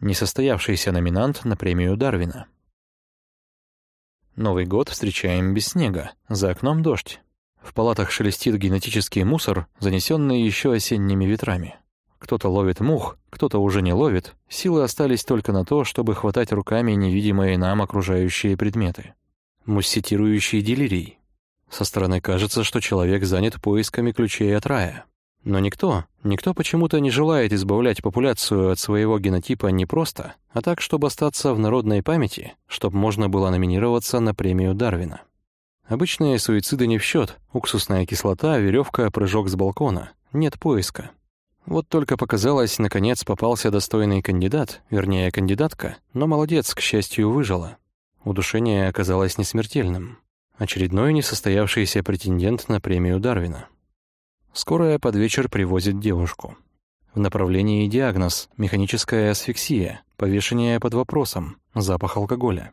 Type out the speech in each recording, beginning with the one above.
Несостоявшийся номинант на премию Дарвина. Новый год встречаем без снега, за окном дождь. В палатах шелестит генетический мусор, занесенный еще осенними ветрами. Кто-то ловит мух, кто-то уже не ловит, силы остались только на то, чтобы хватать руками невидимые нам окружающие предметы. Мусситирующий делирий. Со стороны кажется, что человек занят поисками ключей от рая. Но никто, никто почему-то не желает избавлять популяцию от своего генотипа не просто, а так, чтобы остаться в народной памяти, чтобы можно было номинироваться на премию Дарвина. Обычные суициды не в счет, уксусная кислота, веревка, прыжок с балкона. Нет поиска. Вот только показалось, наконец попался достойный кандидат, вернее, кандидатка, но молодец, к счастью, выжила. Удушение оказалось несмертельным. Очередной несостоявшийся претендент на премию Дарвина. Скорая под вечер привозит девушку. В направлении диагноз – механическая асфиксия, повешение под вопросом, запах алкоголя.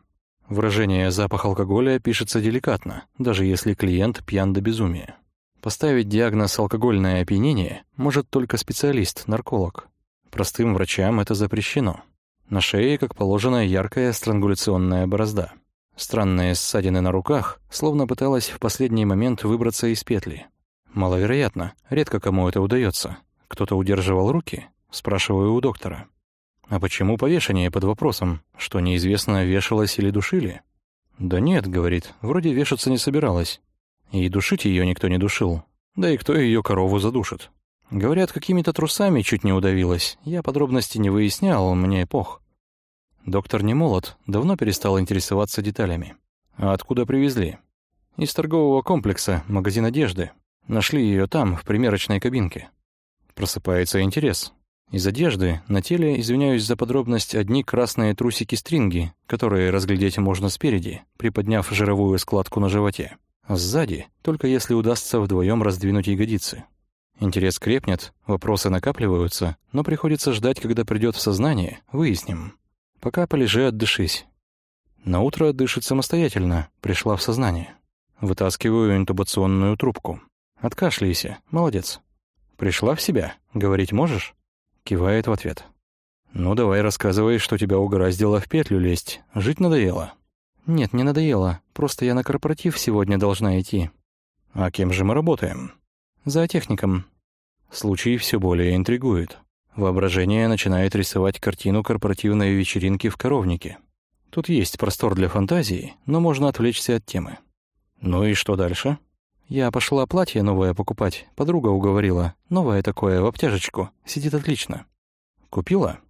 Выражение «запах алкоголя» пишется деликатно, даже если клиент пьян до безумия. Поставить диагноз «алкогольное опьянение» может только специалист, нарколог. Простым врачам это запрещено. На шее, как положено, яркая странгуляционная борозда. Странные ссадины на руках, словно пыталась в последний момент выбраться из петли – Маловероятно, редко кому это удается. Кто-то удерживал руки? Спрашиваю у доктора. А почему повешение под вопросом, что неизвестно, вешалось или душили? Да нет, говорит, вроде вешаться не собиралась. И душить ее никто не душил. Да и кто ее корову задушит? Говорят, какими-то трусами чуть не удавилась. Я подробности не выяснял, мне эпох. Доктор не молод, давно перестал интересоваться деталями. А откуда привезли? Из торгового комплекса, магазин одежды. Нашли ее там, в примерочной кабинке. Просыпается интерес. Из одежды на теле, извиняюсь за подробность, одни красные трусики-стринги, которые разглядеть можно спереди, приподняв жировую складку на животе. А сзади, только если удастся вдвоем раздвинуть ягодицы. Интерес крепнет, вопросы накапливаются, но приходится ждать, когда придет в сознание, выясним. Пока полежи, отдышись. На утро дышит самостоятельно, пришла в сознание. Вытаскиваю интубационную трубку. Откашляйся, молодец. Пришла в себя, говорить можешь? Кивает в ответ. Ну давай рассказывай, что тебя угораздило в петлю лезть. Жить надоело? Нет, не надоело. Просто я на корпоратив сегодня должна идти. А кем же мы работаем? Зоотехником. Случай все более интригует. Воображение начинает рисовать картину корпоративной вечеринки в коровнике. Тут есть простор для фантазии, но можно отвлечься от темы. Ну и что дальше? Я пошла платье новое покупать, подруга уговорила. Новое такое, в обтяжечку, сидит отлично. Купила?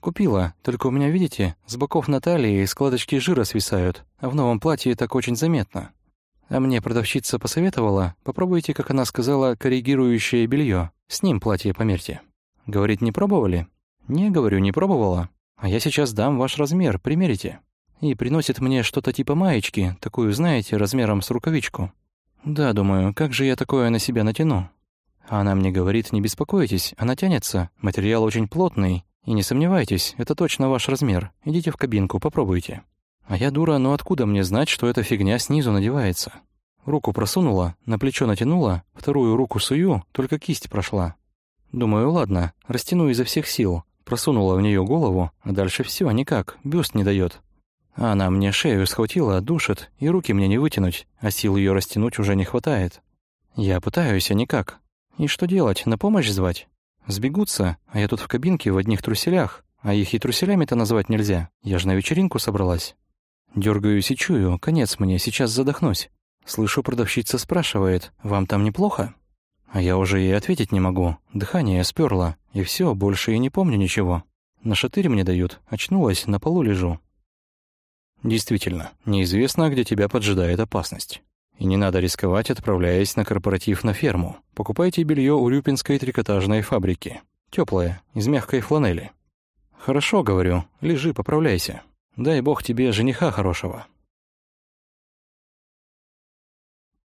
Купила, только у меня, видите, с боков на талии складочки жира свисают, а в новом платье так очень заметно. А мне продавщица посоветовала, попробуйте, как она сказала, коррегирующее белье. С ним платье померьте. Говорит, не пробовали? Не, говорю, не пробовала. А я сейчас дам ваш размер, примерите. И приносит мне что-то типа маечки, такую, знаете, размером с рукавичку. Да, думаю, как же я такое на себя натяну? А она мне говорит, не беспокойтесь, она тянется, материал очень плотный, и не сомневайтесь, это точно ваш размер. Идите в кабинку, попробуйте. А я дура, но откуда мне знать, что эта фигня снизу надевается? Руку просунула, на плечо натянула, вторую руку сую, только кисть прошла. Думаю, ладно, растяну изо всех сил. Просунула в нее голову, а дальше все никак, бюст не дает. Она мне шею схватила, душит, и руки мне не вытянуть, а сил ее растянуть уже не хватает. Я пытаюсь, а никак. И что делать, на помощь звать? Сбегутся, а я тут в кабинке в одних труселях, а их и труселями-то назвать нельзя, я же на вечеринку собралась. Дёргаюсь и чую, конец мне, сейчас задохнусь. Слышу, продавщица спрашивает, «Вам там неплохо?» А я уже ей ответить не могу, дыхание сперло, и все, больше и не помню ничего. На шатырь мне дают, очнулась, на полу лежу. Действительно, неизвестно, где тебя поджидает опасность. И не надо рисковать, отправляясь на корпоратив на ферму. Покупайте белье у Рюпинской трикотажной фабрики. Теплое, из мягкой фланели. Хорошо, говорю, лежи, поправляйся. Дай бог тебе жениха хорошего.